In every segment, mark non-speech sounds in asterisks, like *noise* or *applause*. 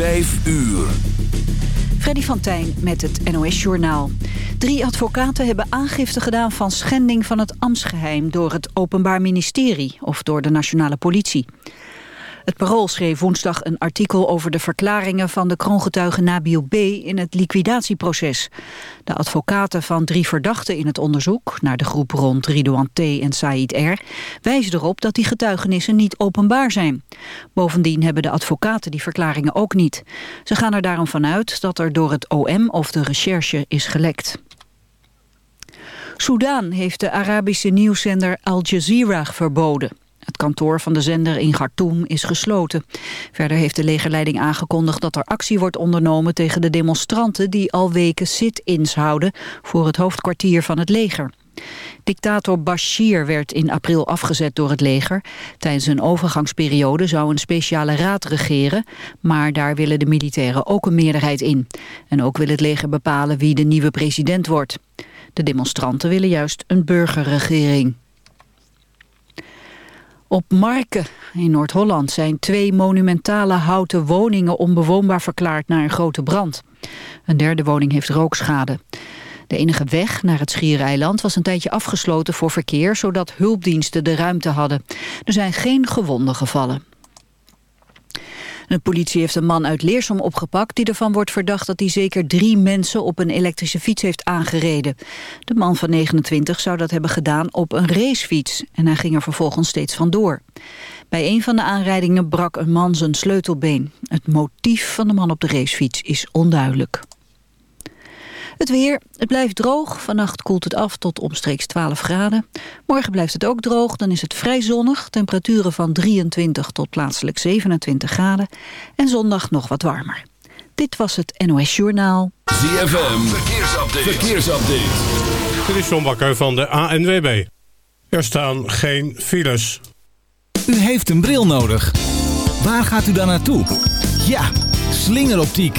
Vijf uur. Freddy van Tijn met het NOS-journaal. Drie advocaten hebben aangifte gedaan van schending van het ambtsgeheim... door het Openbaar Ministerie of door de Nationale Politie. Het Parool schreef woensdag een artikel over de verklaringen van de kroongetuige Nabil B. in het liquidatieproces. De advocaten van drie verdachten in het onderzoek, naar de groep rond Ridouan T. en Said R. wijzen erop dat die getuigenissen niet openbaar zijn. Bovendien hebben de advocaten die verklaringen ook niet. Ze gaan er daarom vanuit dat er door het OM of de recherche is gelekt. Soudaan heeft de Arabische nieuwszender Al Jazeera verboden. Het kantoor van de zender in Khartoum is gesloten. Verder heeft de legerleiding aangekondigd dat er actie wordt ondernomen tegen de demonstranten die al weken sit-ins houden voor het hoofdkwartier van het leger. Dictator Bashir werd in april afgezet door het leger. Tijdens een overgangsperiode zou een speciale raad regeren... maar daar willen de militairen ook een meerderheid in. En ook wil het leger bepalen wie de nieuwe president wordt. De demonstranten willen juist een burgerregering. Op Marken in Noord-Holland zijn twee monumentale houten woningen onbewoonbaar verklaard na een grote brand. Een derde woning heeft rookschade. De enige weg naar het Schiereiland was een tijdje afgesloten voor verkeer, zodat hulpdiensten de ruimte hadden. Er zijn geen gewonden gevallen. De politie heeft een man uit Leersom opgepakt... die ervan wordt verdacht dat hij zeker drie mensen op een elektrische fiets heeft aangereden. De man van 29 zou dat hebben gedaan op een racefiets... en hij ging er vervolgens steeds vandoor. Bij een van de aanrijdingen brak een man zijn sleutelbeen. Het motief van de man op de racefiets is onduidelijk. Het weer, het blijft droog. Vannacht koelt het af tot omstreeks 12 graden. Morgen blijft het ook droog, dan is het vrij zonnig. Temperaturen van 23 tot plaatselijk 27 graden. En zondag nog wat warmer. Dit was het NOS Journaal. ZFM, verkeersupdate. verkeersupdate. Dit is John Bakker van de ANWB. Er staan geen files. U heeft een bril nodig. Waar gaat u dan naartoe? Ja, slingeroptiek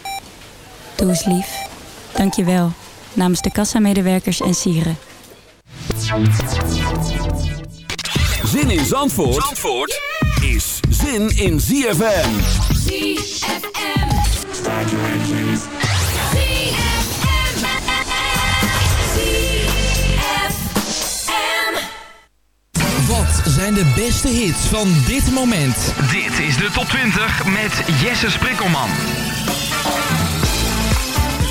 Doe eens lief. Dank je wel. Namens de kassamedewerkers en sieren. Zin in Zandvoort, Zandvoort is zin in ZFM. ZFM. Wat zijn de beste hits van dit moment? Dit is de top 20 met Jesse Sprikkelman.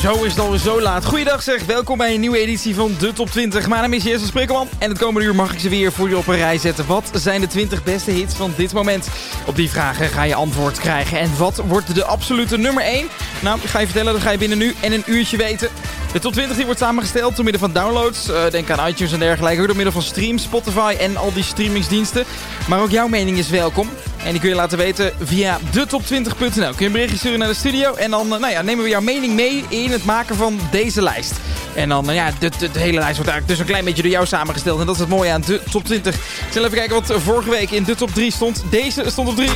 Zo is het alweer zo laat. Goeiedag zeg, welkom bij een nieuwe editie van de Top 20. Mijn naam is Jesse Sprikkelman en het komende uur mag ik ze weer voor je op een rij zetten. Wat zijn de 20 beste hits van dit moment? Op die vragen ga je antwoord krijgen. En wat wordt de absolute nummer 1? Nou, ik ga je vertellen, dat ga je binnen nu en een uurtje weten. De top 20 die wordt samengesteld door middel van downloads. Uh, denk aan iTunes en dergelijke. Door middel van streams, Spotify en al die streamingsdiensten. Maar ook jouw mening is welkom. En die kun je laten weten via detop20.nl. Kun je een berichtje sturen naar de studio. En dan nou ja, nemen we jouw mening mee in het maken van deze lijst. En dan, ja, de, hele lijst wordt eigenlijk dus een klein beetje door jou samengesteld. En dat is het mooie aan de top 20. Ik zal even kijken wat vorige week in de top 3 stond. Deze stond op 3.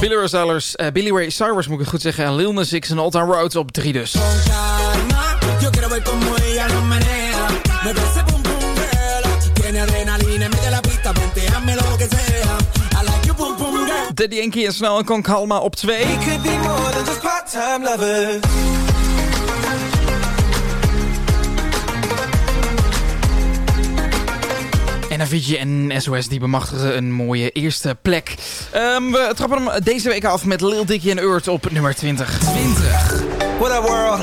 Billy Ray Cyrus, uh, Billy Ray Cyrus moet ik het goed zeggen. En Lil Nas X en Town Road op 3 dus. Daddy Yankee en Snel en Con Calma op 2. En Avicii en SOS die bemachtigen een mooie eerste plek. Um, we trappen hem deze week af met Lil Dicky en Earth op nummer 20. 20. What up world?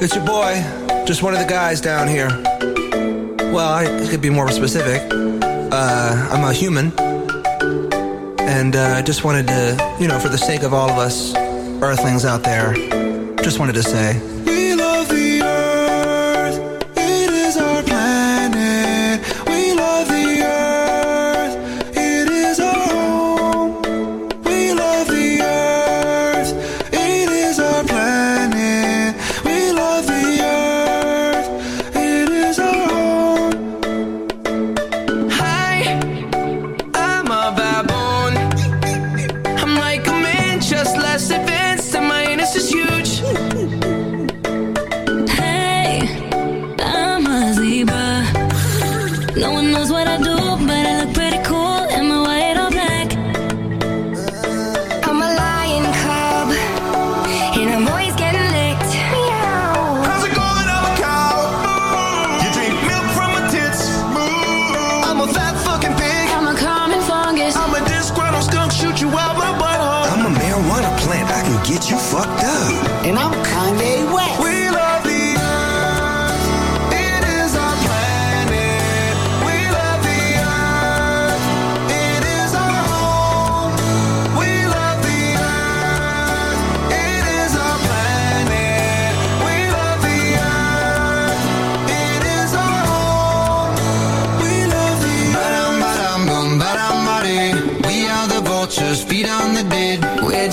It's your boy. Just one of the guys down here. Well, I could be more specific. Uh, I'm a human. And I uh, just wanted to, you know, for the sake of all of us earthlings out there, just wanted to say...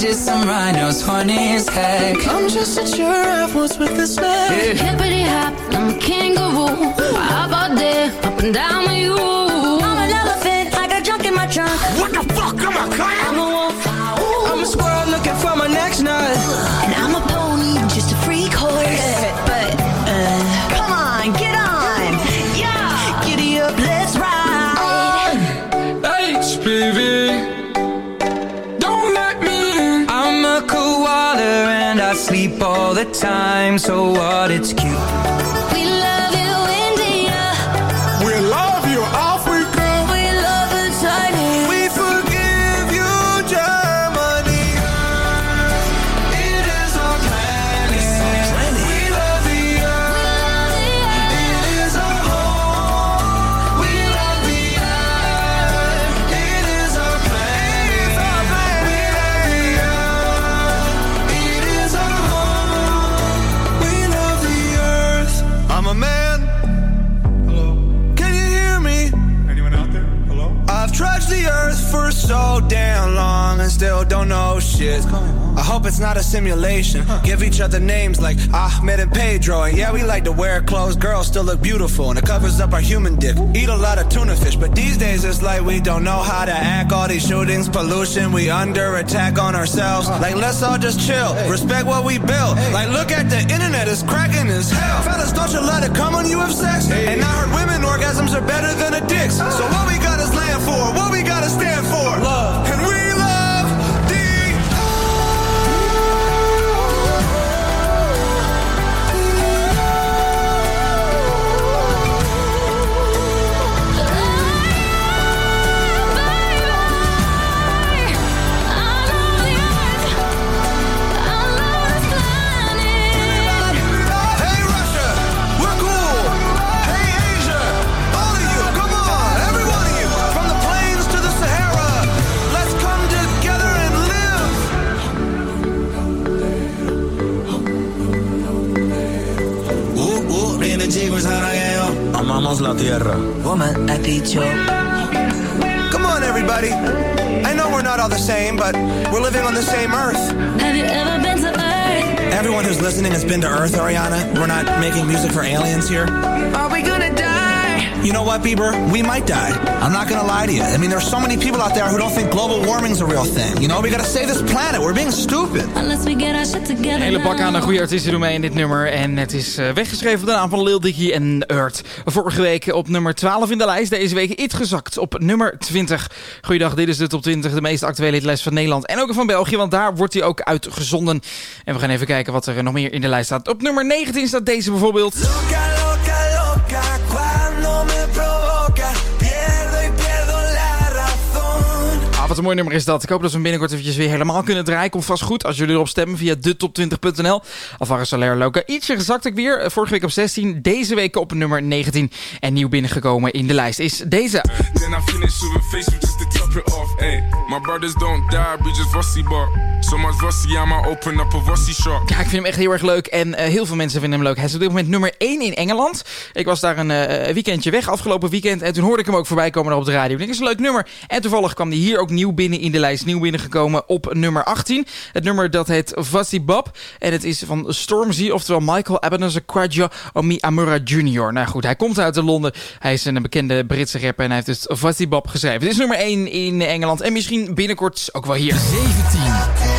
badges, some rhinos, horny as heck. I'm just a giraffe, what's with this neck? Yeah. Hippity hop, I'm a kangaroo. Up all day, up and down with you. I'm an elephant, I got junk in my trunk. What the fuck am I? Time, so what? It's cute hope it's not a simulation. Give each other names like Ahmed and Pedro. And yeah, we like to wear clothes. Girls still look beautiful. And it covers up our human dick. Eat a lot of tuna fish. But these days it's like we don't know how to act. All these shootings, pollution, we under attack on ourselves. Like, let's all just chill. Respect what we built. Like, look at the internet, it's cracking as hell. Fellas, don't you let it come when you have sex. And I heard women orgasms are better than a dick's. So what we got is land for? What we gotta stand for? Tierra. Woman, I dicho. Come on, everybody. I know we're not all the same, but we're living on the same earth. Have you ever been to Earth? Everyone who's listening has been to Earth, Ariana. We're not making music for aliens here. Are we die? You know what, Bieber? We might die. I'm not gonna lie to you. I mean, there's so many people out there who don't think global warming's a real thing. You know, we gotta save this planet. We're being stupid. Unless we get our shit together. Een hele bak aan de goede artiesten doen mee in dit nummer. En het is uh, weggeschreven op de naam van Lil Dicky en Earth. Vorige week op nummer 12 in de lijst. Deze week iets gezakt op nummer 20. Goeiedag, dit is de top 20. De meest actuele lijst van Nederland en ook van België. Want daar wordt hij ook uitgezonden. En we gaan even kijken wat er nog meer in de lijst staat. Op nummer 19 staat deze bijvoorbeeld. Wat een mooi nummer is dat. Ik hoop dat we binnenkort eventjes weer helemaal kunnen draaien. Komt vast goed als jullie erop stemmen via de top20.nl. Alvaro Soler Loca. Ietsje gezakt ik weer. Vorige week op 16. Deze week op nummer 19. En nieuw binnengekomen in de lijst is deze. Much Vossi, I'ma open up a Vossi shop. Ja, ik vind hem echt heel erg leuk. En eh, heel veel mensen vinden hem leuk. Hij is op dit moment nummer 1 in Engeland. Ik was daar een eh, weekendje weg, afgelopen weekend. En toen hoorde ik hem ook voorbij komen op de radio. Ik denk, dat is een leuk nummer. En toevallig kwam hij hier ook nieuw binnen in de lijst. Nieuw binnengekomen op nummer 18. Het nummer dat heet Vossi Bob. En het is van Stormzy, oftewel Michael Ebenezer Quadjo Omi Amura Jr. Nou goed, hij komt uit Londen. Hij is een bekende Britse rapper en hij heeft dus Vossi Bob geschreven. Het is nummer 1 in Engeland. En misschien binnenkort ook wel hier. 17.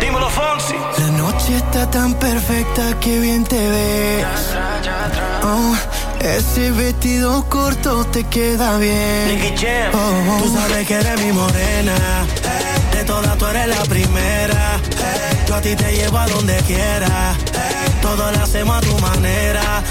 Dímelo, Fonsi. La noche está tan perfecta que bien te ves. Oh, ese vestido corto te queda bien. Oh, oh. Tú sabes que eres mi morena. De todas tú eres la primera. Yo a ti te llevo a donde quiera. Todo lo hacemos a tu manera.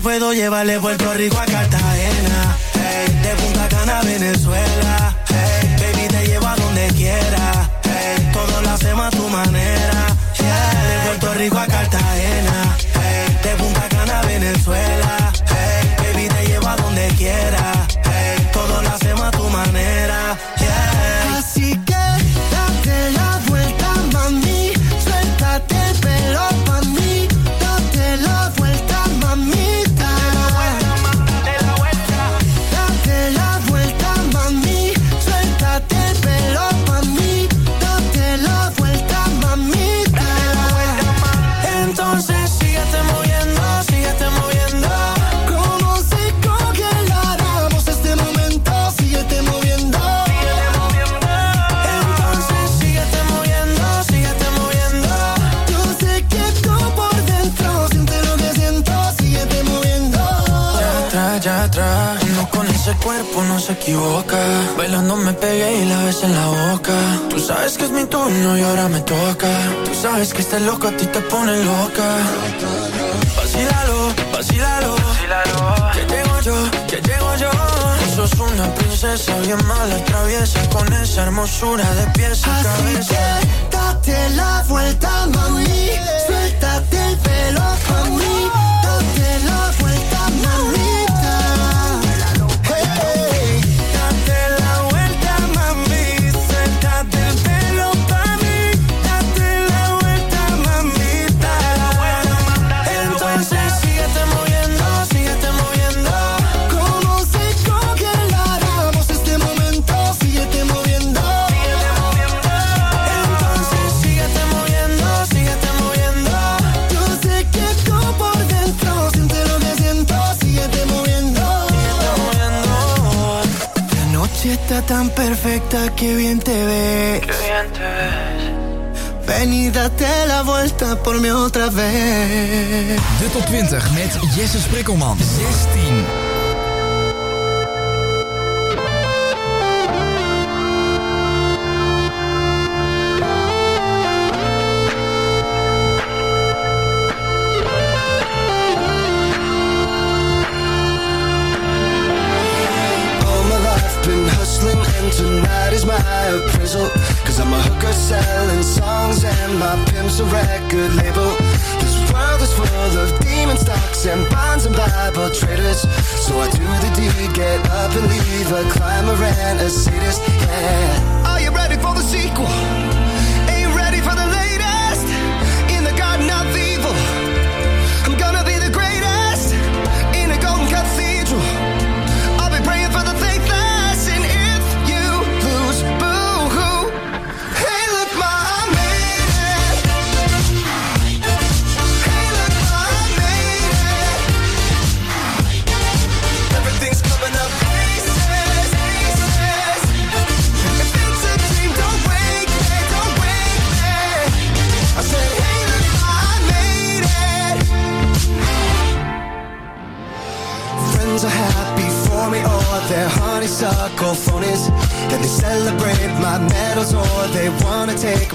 Puedo llevar de Puerto Rico a Cartagena. Hey, de Punta Cana a Venezuela. Baby, te llevo a donde quiera. Hey, todo lo hacemos a tu manera. Yeah, de Puerto Rico a Cartagena. Ese cuerpo no se equivoca. Bailando me pegué y la ves en la boca. Tú sabes que es mi turno y ahora me toca. Tú sabes que este loco a ti te pone loca. Vacílalo, vacílalo. Que llego yo, que llego yo. Tú sos una princesa bien mala, traviesa. Con esa hermosura de pies a cabeza. que date la vuelta, mami. Suéltate el pelo, mami. Sonrisa tan perfecta, que bien te ves. Qué bien te ves. Ven y date la vuelta por mi otra vez. De top 20 met Jesse Sprikkelman. 16. Selling songs and my pimp's a record label. This world is full of demon stocks and bonds and Bible traders. So I do the deed, get up and leave. A climber and a sadist, yeah. Are you ready for the sequel?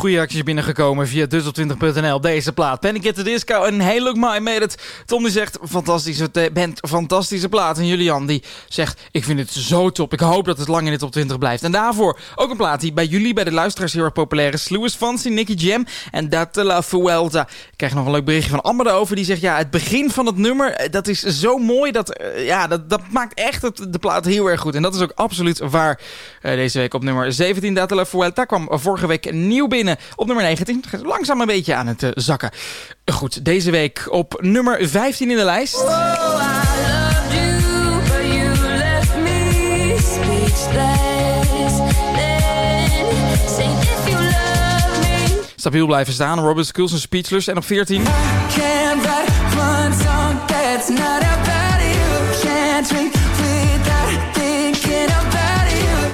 Goede acties binnengekomen via dus20.nl. Deze plaat. Panic at the Disco en Hey Look My Made It. Tom die zegt, fantastische band, fantastische plaat. En Julian die zegt, ik vind het zo top. Ik hoop dat het lang in de top 20 blijft. En daarvoor ook een plaat die bij jullie, bij de luisteraars heel erg populair is. Louis Fancy, Nicky Jam en Date La Vuelta. Ik krijg nog een leuk berichtje van Amber over. Die zegt, ja, het begin van het nummer, eh, dat is zo mooi. Dat, eh, ja, dat, dat maakt echt het, de plaat heel erg goed. En dat is ook absoluut waar. Eh, deze week op nummer 17, Date La Vuelta kwam vorige week nieuw binnen. Op nummer 19, gaat langzaam een beetje aan het eh, zakken. Goed, deze week op nummer 15 in de lijst. Stabiel blijven staan, Robert Schools en Speechless. En op 14... Can't write one song that's not about you. Can't drink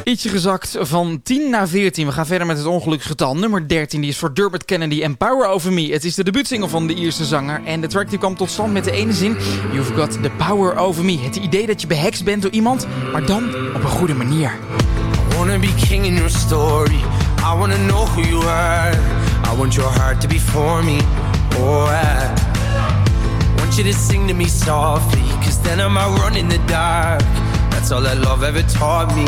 Ietsje gezakt van 10 naar 14. We gaan verder met het ongeluksgetal. Nummer 13, die is voor Dermot Kennedy en Power Over Me. Het is de debuutsingle van de Ierse zanger. En de track die kwam tot stand met de ene zin... You've got the power over me. Het idee dat je behext bent door iemand, maar dan op een goede manier. I wanna be king in your story. I wanna know who you are. I want your heart to be for me. Oh, I want you to sing to me softly. Cause then I'm out running in the dark. That's all that love ever taught me.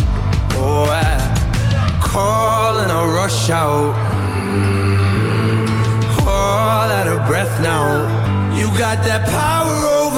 Oh, I call and I rush out. Mm, All out of breath now. You got that power over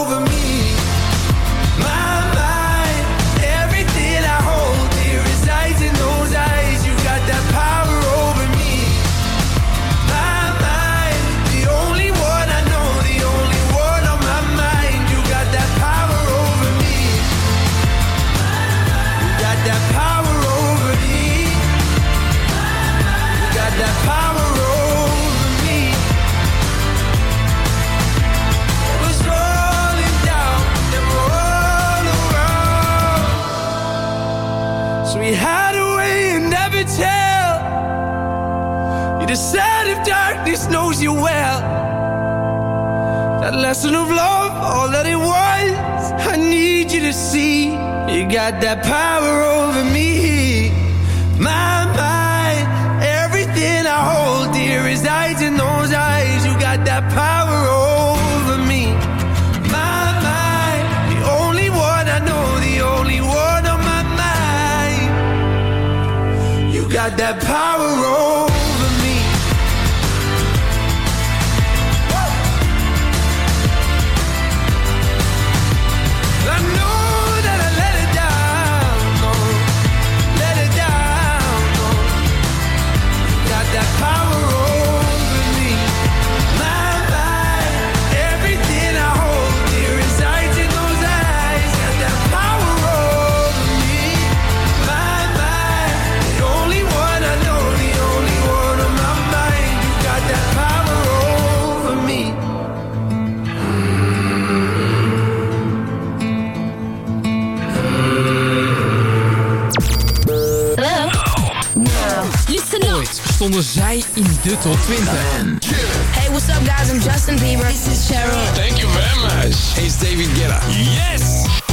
de top 20. Hey, what's up guys? I'm Justin Bieber. This is Cheryl. Thank you very much. Hey, it's David Guetta. Yes!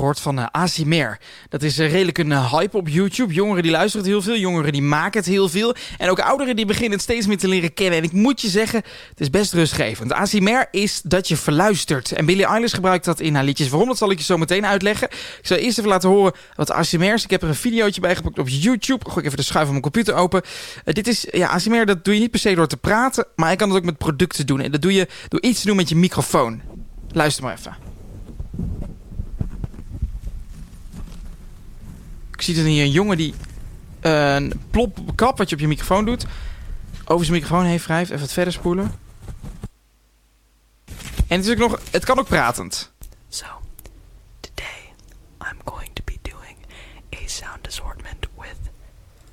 Gehoord van uh, Asimer? Dat is uh, redelijk een uh, hype op YouTube. Jongeren die luisteren het heel veel, jongeren die maken het heel veel. En ook ouderen die beginnen het steeds meer te leren kennen. En ik moet je zeggen, het is best rustgevend. Asimer is dat je verluistert. En Billie Eilish gebruikt dat in haar liedjes. Waarom, dat zal ik je zo meteen uitleggen. Ik zal eerst even laten horen wat ASMR is. Ik heb er een videootje bij gepakt op YouTube. Ik even de schuif van mijn computer open. dit is, ja, ASMR dat doe je niet per se door te praten. Maar je kan het ook met producten doen. En dat doe je door iets te doen met je microfoon. Luister maar even. Ik zie dan hier een jongen die uh, een plop kap wat je op je microfoon doet. Over zijn microfoon heen wrijft. Even wat verder spoelen. En het, is ook nog, het kan ook pratend. So, today I'm going to be doing a sound assortment with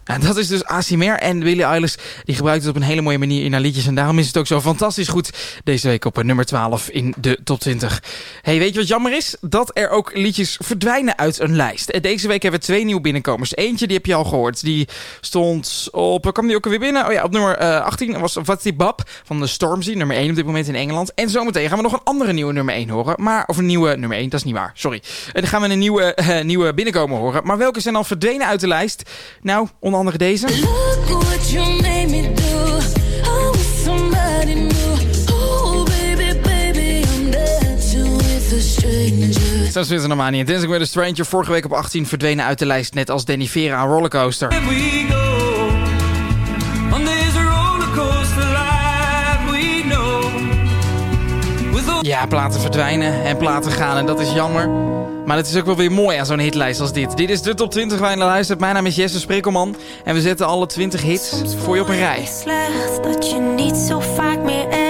en dat is dus ASMR en Billie Eilish die gebruikt het op een hele mooie manier in haar liedjes. En daarom is het ook zo fantastisch goed deze week op nummer 12 in de top 20. Hey, weet je wat jammer is? Dat er ook liedjes verdwijnen uit een lijst. En deze week hebben we twee nieuwe binnenkomers. Eentje, die heb je al gehoord. Die stond op, kwam die ook weer binnen? Oh ja, op nummer uh, 18 was die Bab van de Stormzy, nummer 1 op dit moment in Engeland. En zometeen gaan we nog een andere nieuwe nummer 1 horen. Maar, of een nieuwe nummer 1, dat is niet waar, sorry. En dan gaan we een nieuwe, *laughs* nieuwe binnenkomer horen. Maar welke zijn al verdwenen uit de lijst? Nou, onder andere deze. Sam Smith en Armani en Dancing with a Stranger. Vorige week op 18 verdwenen uit de lijst. Net als Danny Vera aan Rollercoaster. Ja, platen verdwijnen en platen gaan en dat is jammer. Maar het is ook wel weer mooi aan zo'n hitlijst als dit. Dit is de top 20 waar je naar luistert. Mijn naam is Jesse Sprekelman. En we zetten alle 20 hits voor je op een rij. Slecht dat je niet zo vaak meer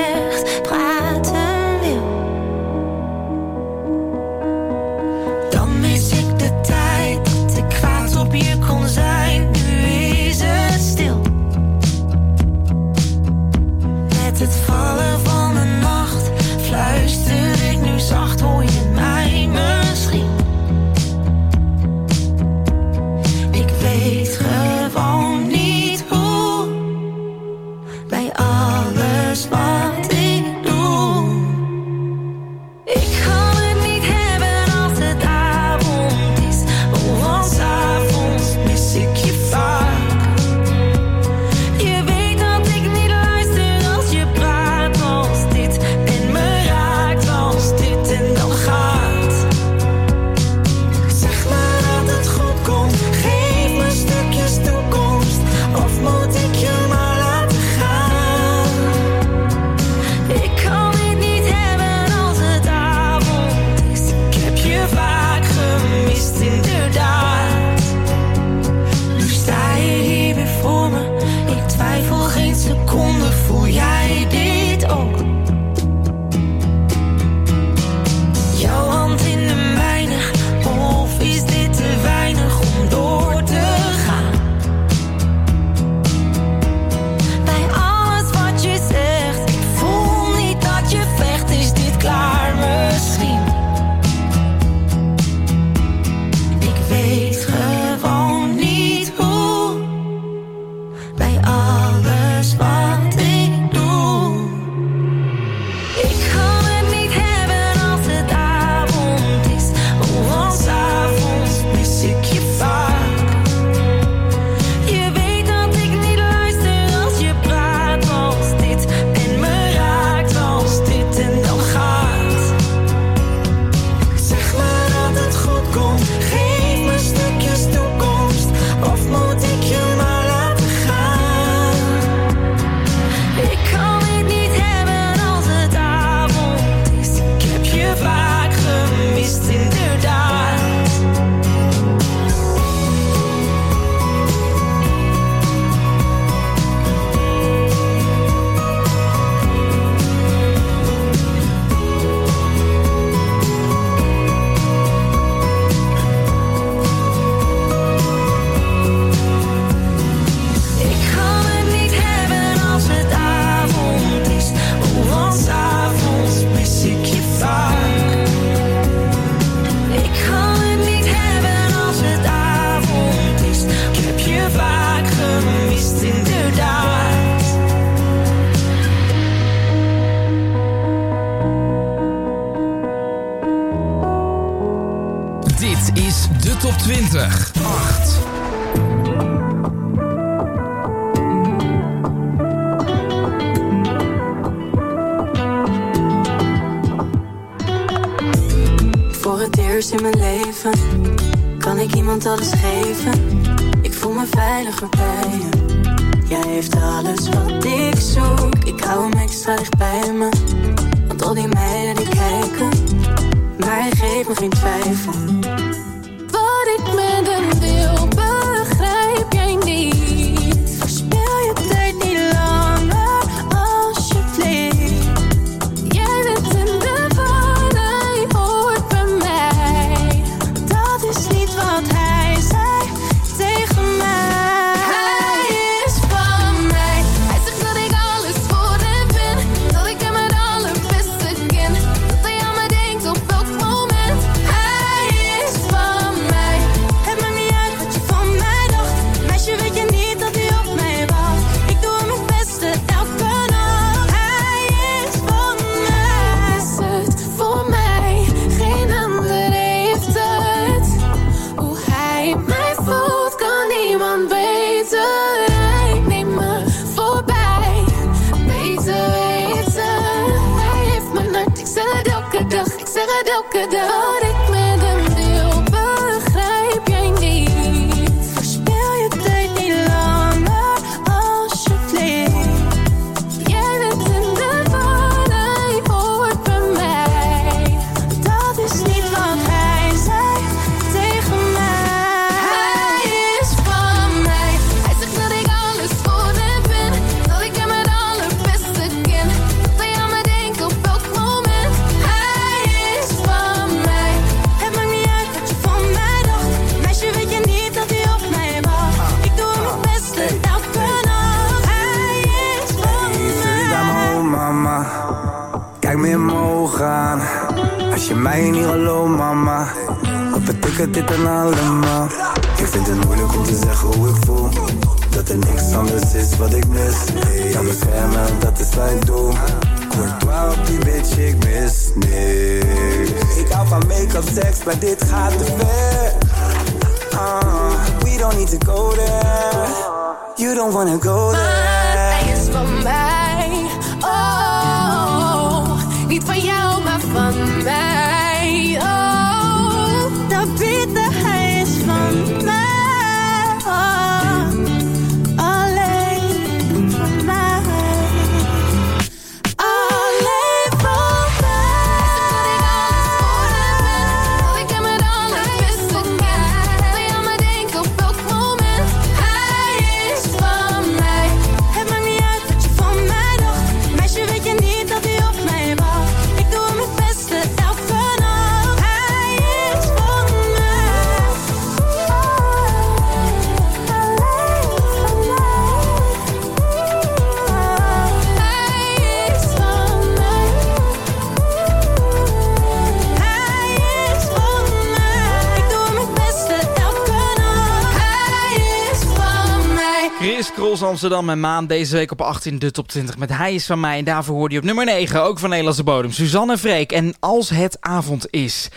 Amsterdam en Maan deze week op 18 de top 20 met Hij is van mij. En daarvoor hoorde je op nummer 9, ook van Nederlandse bodem, Suzanne Freek. En als het avond is...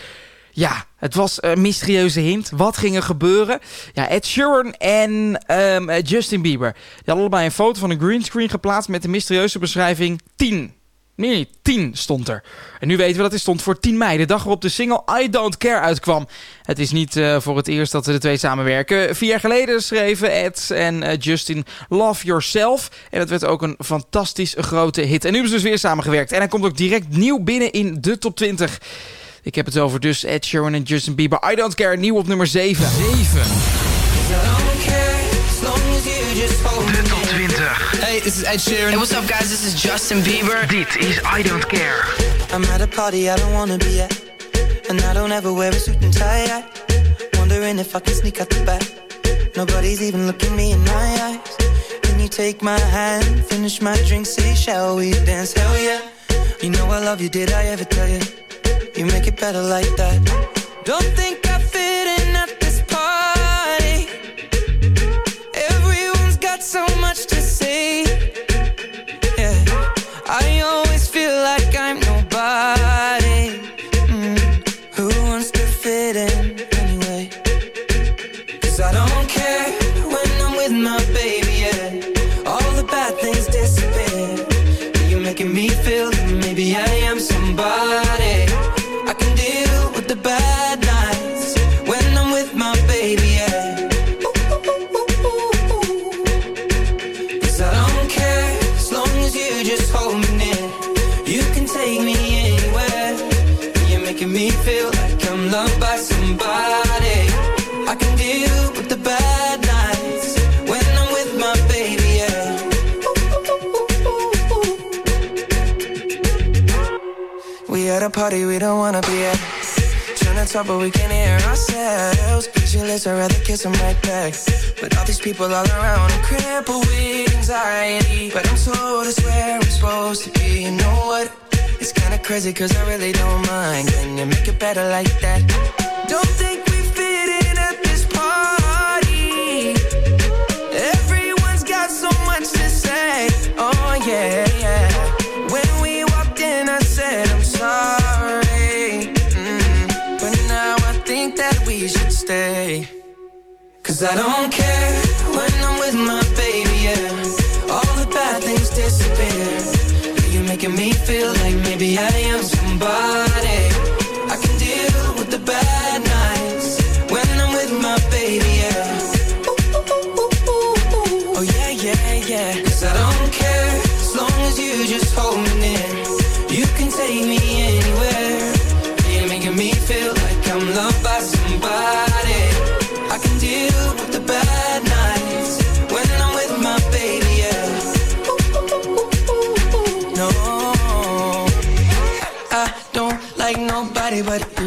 Ja, het was een mysterieuze hint. Wat ging er gebeuren? Ja, Ed Sheeran en ehm, Justin Bieber. Die hadden allebei een foto van een greenscreen geplaatst met de mysterieuze beschrijving 10. Nee, nee, 10 stond er. En nu weten we dat het stond voor 10 mei, de dag waarop de single I Don't Care uitkwam. Het is niet eh, voor het eerst dat de twee samenwerken. Vier jaar geleden schreven Ed en eh, Justin Love Yourself. En dat werd ook een fantastisch grote hit. En nu hebben ze dus weer samengewerkt. En hij komt ook direct nieuw binnen in de top 20. Ik heb het over dus Ed Sheeran en Justin Bieber. I Don't Care, nieuw op nummer 7. 7. De top 20. Hey, this is Ed Sheeran. Hey, what's up guys? This is Justin Bieber. Dit is I Don't Care. I'm at a party I don't wanna be at. And I don't ever wear a suit and tie. I wondering if I can sneak out the back. Nobody's even looking me in my eyes. Can you take my hand, finish my drink, say, shall we dance? Hell yeah. You know I love you, did I ever tell you? You make it better like that. Don't think I Cause I really don't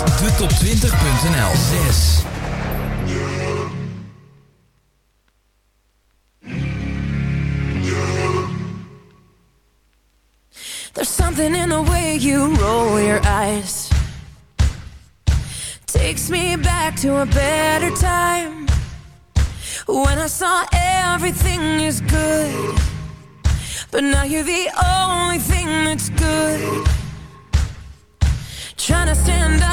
detop20.nl. 6. There's something in the way you roll your eyes Takes me back to a better time When I saw everything is good But now you're the only thing that's good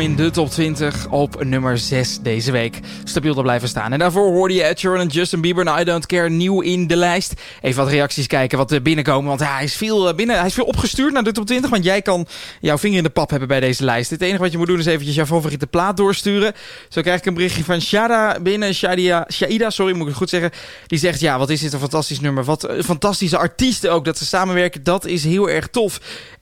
In de top 20 op nummer 6 deze week. Stabiel te blijven staan. En daarvoor hoorde je Ed Sheeran en Justin Bieber en I Don't Care nieuw in de lijst. Even wat reacties kijken wat er binnenkomen. Want hij, is veel eh, binnen, hij is veel opgestuurd naar de top 20. Want jij kan jouw vinger in de pap hebben bij deze lijst. Het enige wat je moet doen is eventjes jouw favoriete plaat doorsturen. Zo krijg ik een berichtje van Shada binnen. Shadia, Shaida, sorry moet ik het goed zeggen. Die zegt ja, wat is dit een fantastisch nummer. Wat fantastische artiesten ook. Dat ze samenwerken, dat is heel erg tof.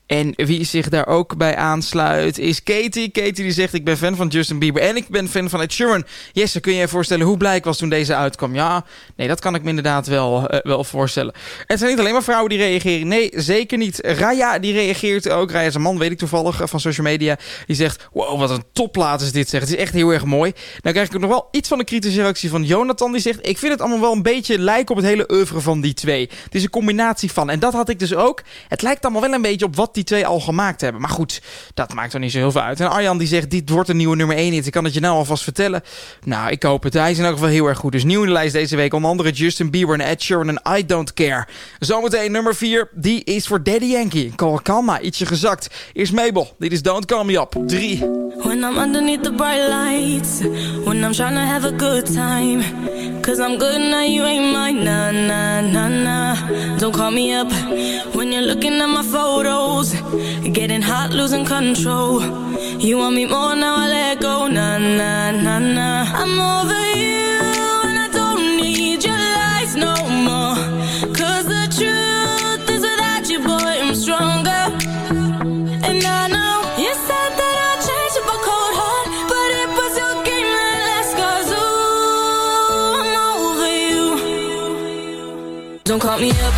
En wie zich daar ook bij aansluit is Katie. Katie die zegt ik ben fan van Justin Bieber en ik ben fan van Ed Sheeran. Jesse, kun je je voorstellen hoe blij ik was toen deze uitkwam? Ja, nee, dat kan ik me inderdaad wel, uh, wel voorstellen. Het zijn niet alleen maar vrouwen die reageren. Nee, zeker niet. Raya die reageert ook. Raya is een man, weet ik toevallig, van social media. Die zegt, wow, wat een topplaat is dit zeg. Het is echt heel erg mooi. Dan krijg ik nog wel iets van de kritische reactie van Jonathan. Die zegt, ik vind het allemaal wel een beetje lijken op het hele oeuvre van die twee. Het is een combinatie van. En dat had ik dus ook. Het lijkt allemaal wel een beetje op wat die twee al gemaakt hebben. Maar goed, dat maakt er niet zo heel veel uit. En Arjan die zegt, dit wordt een nieuwe nummer 1 hit. Ik kan het je nou alvast vertellen. Nou, ik hoop het. Hij is elk geval heel erg goed. Dus nieuw in de lijst deze week. Onder andere Justin Bieber en Ed Sheeran en I Don't Care. Zometeen nummer 4. Die is voor Daddy Yankee. Call Kalma, ietsje gezakt. Eerst Mabel. Dit is Don't Call Me Up. 3. When I'm underneath the bright lights When I'm trying to have a good time Cause I'm good now, you ain't mine nah, nah Don't call me up When you're looking at my photos Getting hot, losing control. You want me more, now I let go. Nah, nah, nah, nah I'm over you And I don't need your lies no more. Cause the truth is without you, boy, I'm stronger. And I know you said that I'd change if I cold heart But it was your game that last Cause ooh, I'm over you. Don't call me up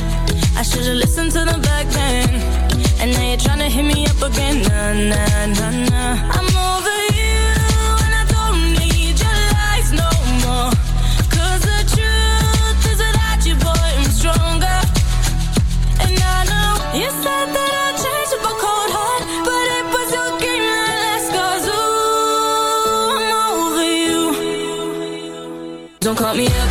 I should've listened to them back then. And now you're tryna hit me up again. Nah, nah, nah, nah. I'm over you And I don't need your lies no more. Cause the truth is without you, boy, I'm stronger. And I know you said that I'd change up a cold heart But it was your game that last Cause. Ooh, I'm over you. Don't call me up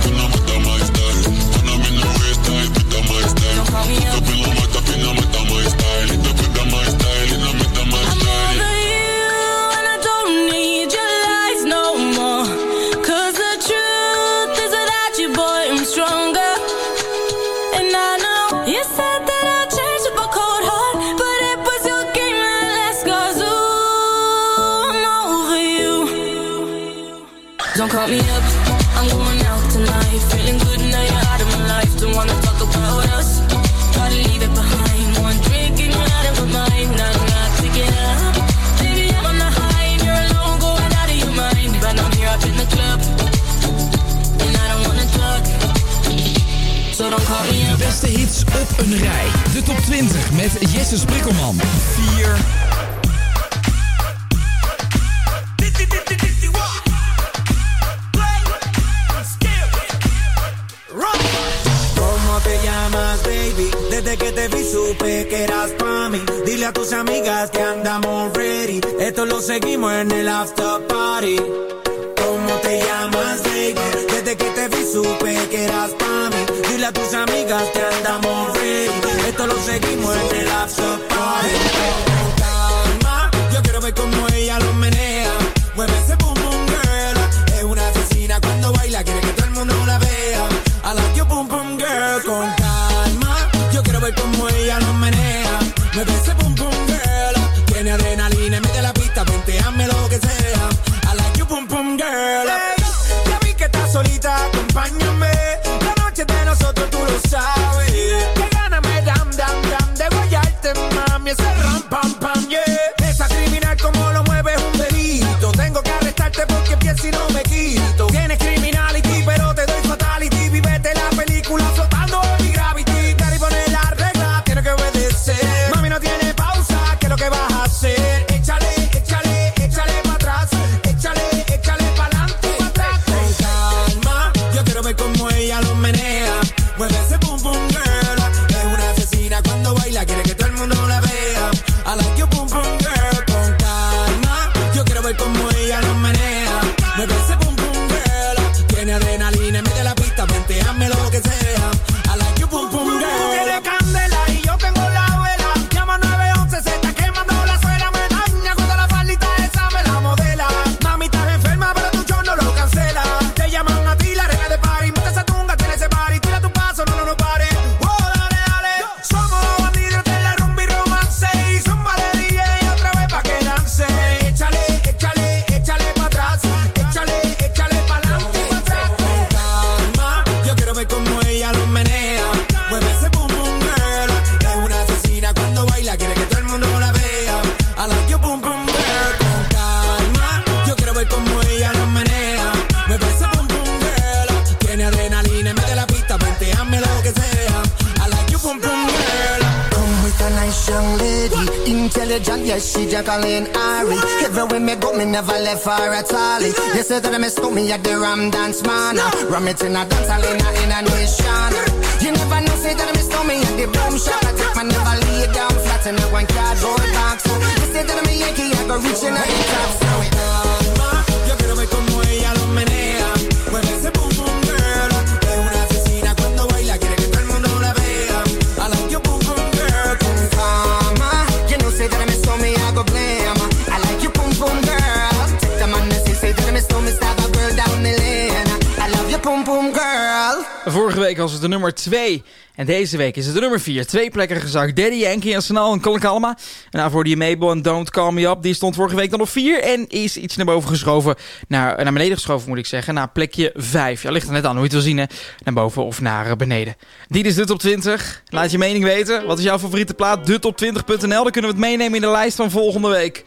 Het de nummer 2. En deze week is het de nummer 4. Twee plekken gezakt. Daddy Yankee en Snel en Kalma. En daarvoor die Mabel en Don't Call Me Up. Die stond vorige week dan op 4. En is iets naar boven geschoven. Naar, naar beneden geschoven moet ik zeggen. Naar plekje 5. Ja, ligt er net aan hoe je het wil zien. Hè? Naar boven of naar eh, beneden. Dit is de top 20. Laat je mening weten. Wat is jouw favoriete plaat? De top20.nl. Dan kunnen we het meenemen in de lijst van volgende week.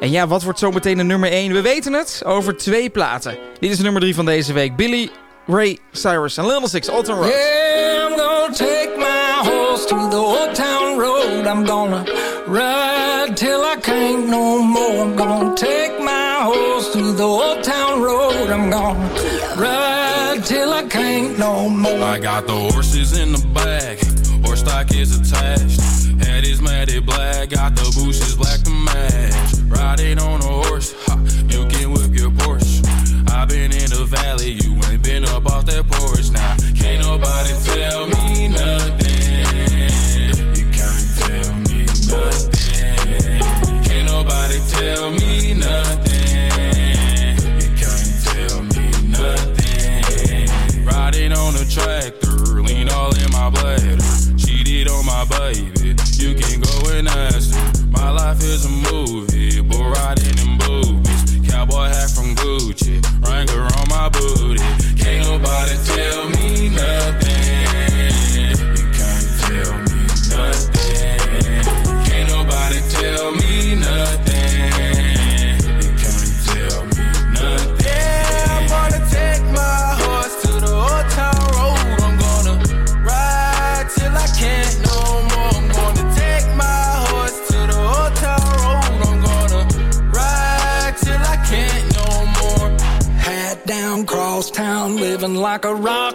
En ja, wat wordt zometeen de nummer 1? We weten het over twee platen. Dit is nummer 3 van deze week. Billy Ray Cyrus and Lil Six, Alton Road. Yeah, I'm gonna take my horse to the old town road. I'm gonna ride till I can't no more. I'm gonna take my horse to the old town road. I'm gonna ride till I can't no more. I got the horses in the back, horse stock is attached. Head is matted black, got the bushes black to match. Riding on a horse, I've been in the valley, you ain't been up off that porch. Now, can't nobody tell me nothing. You can't tell me nothing. Can't nobody tell me nothing. You can't tell me nothing. Riding on a tractor, lean all in my bladder. Cheated on my baby, you can go and ask her. My life is a movie, bull riding in boobies. Cowboy hat from Gucci, Wrangler on my booty. Can't nobody tell me nothing.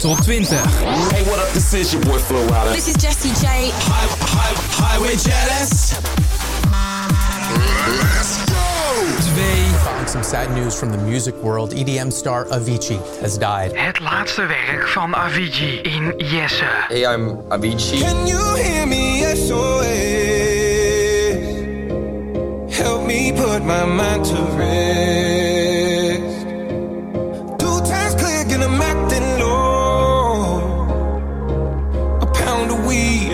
top 20. Hey, what up? This is your boy Flo Rida. This is Jessie J. Highway Jealous. Let's go! Twee. Some sad news from the music world. EDM star Avicii has died. Het laatste werk van Avicii in Jesse. Hey, I'm Avicii. Can you hear me? SOS. Help me put my mind to rest.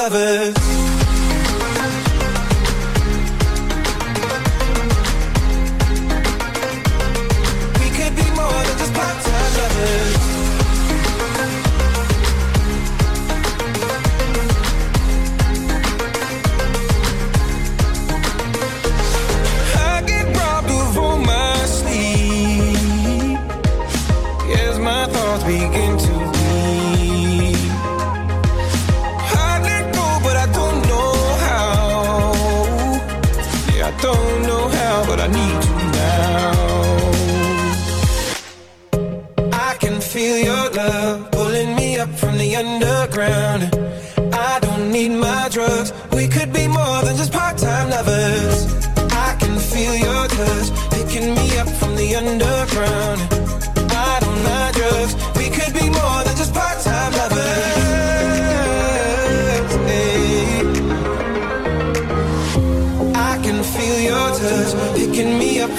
lovers.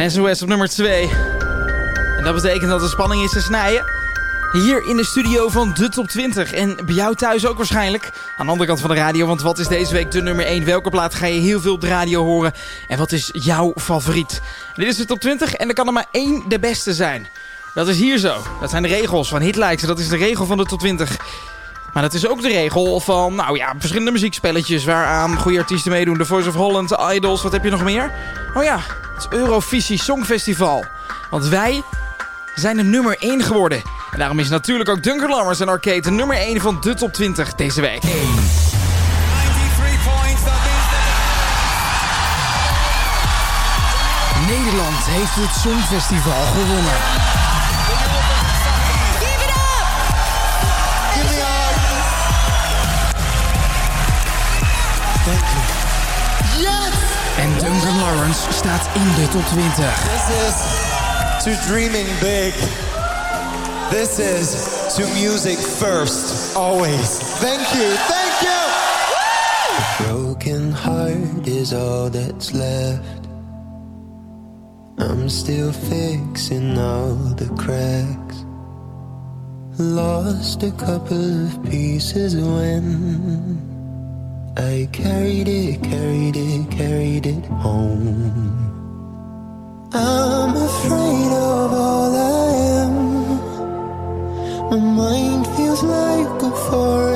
En SOS op nummer 2. En dat betekent dat de spanning is te snijden. Hier in de studio van de Top 20. En bij jou thuis ook waarschijnlijk. Aan de andere kant van de radio. Want wat is deze week de nummer 1? Welke plaat ga je heel veel op de radio horen? En wat is jouw favoriet? Dit is de Top 20 en er kan er maar één de beste zijn. Dat is hier zo. Dat zijn de regels van Hitlikes. Dat is de regel van de Top 20. Maar dat is ook de regel van, nou ja, verschillende muziekspelletjes waaraan goede artiesten meedoen. The Voice of Holland, Idols, wat heb je nog meer? Oh ja, het Eurovisie Songfestival. Want wij zijn de nummer 1 geworden. En daarom is natuurlijk ook Duncan Lammers en Arcade de nummer 1 van de top 20 deze week. Nederland heeft het Songfestival gewonnen. Duncan staat in de top 20. This is to dreaming big. This is to music first, always. Thank you, thank you! broken heart is all that's left. I'm still fixing all the cracks. Lost a couple of pieces when I carried it, carried it, carried it home. I'm afraid of all I am. My mind feels like a foreign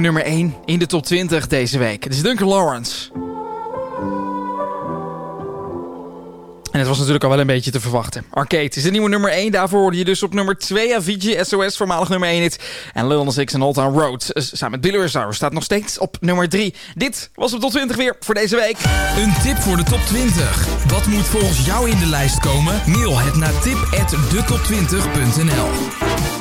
nummer 1 in de top 20 deze week. Het is Duncan Lawrence. En het was natuurlijk al wel een beetje te verwachten. Arcade is de nieuwe nummer 1. Daarvoor hoorde je dus op nummer 2 Avicii SOS, voormalig nummer 1 hit. En Lil Nas X en Old Town Road eh, samen met Billy staat nog steeds op nummer 3. Dit was de top 20 weer voor deze week. Een tip voor de top 20. Wat moet volgens jou in de lijst komen? Mail het naar tip@detop20.nl.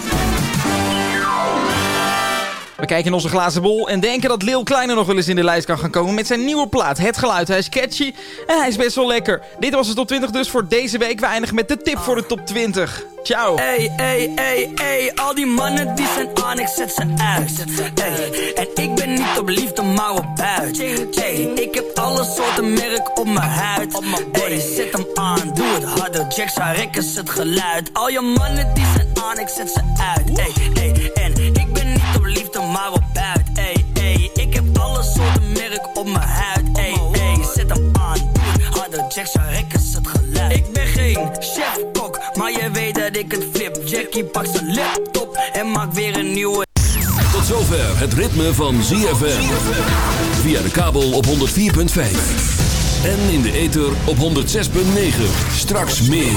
We kijken in onze glazen bol en denken dat Lil Kleine nog wel eens in de lijst kan gaan komen met zijn nieuwe plaat. Het geluid, hij is catchy en hij is best wel lekker. Dit was de top 20 dus voor deze week. We eindigen met de tip voor de top 20. Ciao. Ey, ey, ey, ey, al die mannen die zijn aan, ik zet ze uit. Ey, en ik ben niet op liefde, maar op buit. Ey, ik heb alle soorten merk op mijn huid. Op mijn body, zet hem aan, doe het harder. Jacks, rek is het geluid. Al je mannen die zijn aan, ik zet ze uit. Ey, ey, en liefde, maar op buit. Ey, ey, ik heb alle soorten merk op mijn huid. Ey, ey, zet hem aan, harder. Jacks, rek is het geluid. Ik ben geen chef-kok, maar je weet dat ik het flip. Jackie pakt zijn laptop en maakt weer een nieuwe. Tot zover het ritme van ZFM. Via de kabel op 104.5. En in de ether op 106.9. Straks meer.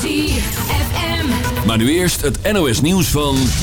ZFM. Maar nu eerst het NOS nieuws van...